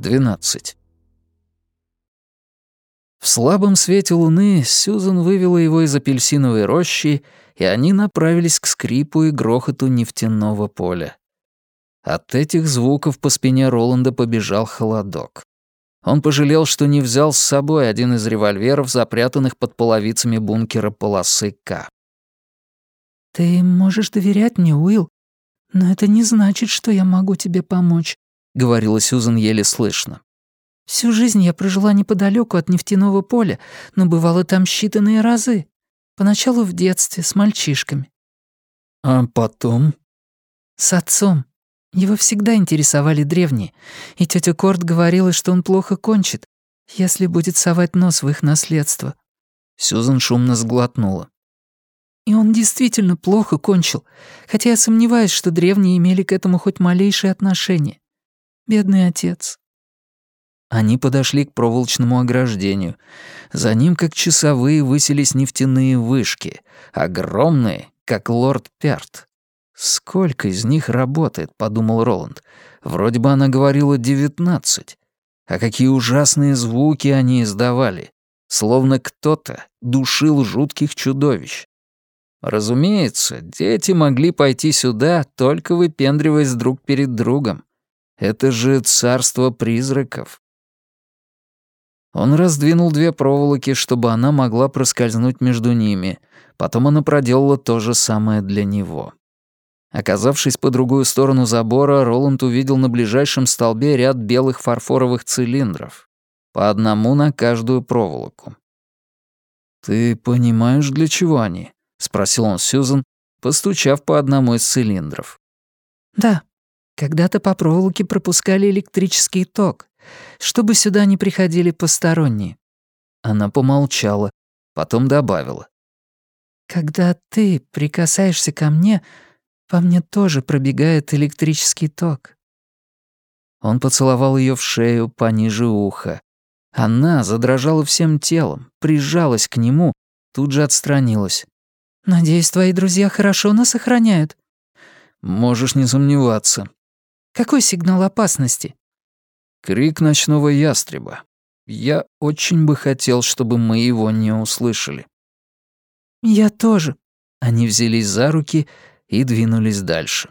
12. В слабом свете луны Сьюзан вывела его из апельсиновой рощи, и они направились к скрипу и грохоту нефтяного поля. От этих звуков по спине Роланда побежал холодок. Он пожалел, что не взял с собой один из револьверов, запрятанных под половицами бункера полосы К. «Ты можешь доверять мне, Уилл, но это не значит, что я могу тебе помочь», — говорила Сьюзан еле слышно. Всю жизнь я прожила неподалеку от нефтяного поля, но бывало там считанные разы. Поначалу в детстве, с мальчишками. А потом? С отцом. Его всегда интересовали древние, и тетя Корт говорила, что он плохо кончит, если будет совать нос в их наследство. Сюзан шумно сглотнула. И он действительно плохо кончил, хотя я сомневаюсь, что древние имели к этому хоть малейшее отношение. Бедный отец. Они подошли к проволочному ограждению. За ним, как часовые, высились нефтяные вышки, огромные, как лорд Перт. «Сколько из них работает?» — подумал Роланд. «Вроде бы она говорила девятнадцать. А какие ужасные звуки они издавали. Словно кто-то душил жутких чудовищ. Разумеется, дети могли пойти сюда, только выпендриваясь друг перед другом. Это же царство призраков. Он раздвинул две проволоки, чтобы она могла проскользнуть между ними. Потом она проделала то же самое для него. Оказавшись по другую сторону забора, Роланд увидел на ближайшем столбе ряд белых фарфоровых цилиндров. По одному на каждую проволоку. «Ты понимаешь, для чего они?» — спросил он Сьюзан, постучав по одному из цилиндров. «Да, когда-то по проволоке пропускали электрический ток, чтобы сюда не приходили посторонние». Она помолчала, потом добавила. «Когда ты прикасаешься ко мне, по мне тоже пробегает электрический ток». Он поцеловал ее в шею пониже уха. Она задрожала всем телом, прижалась к нему, тут же отстранилась. «Надеюсь, твои друзья хорошо нас охраняют?» «Можешь не сомневаться». «Какой сигнал опасности?» Крик ночного ястреба. Я очень бы хотел, чтобы мы его не услышали. Я тоже. Они взялись за руки и двинулись дальше.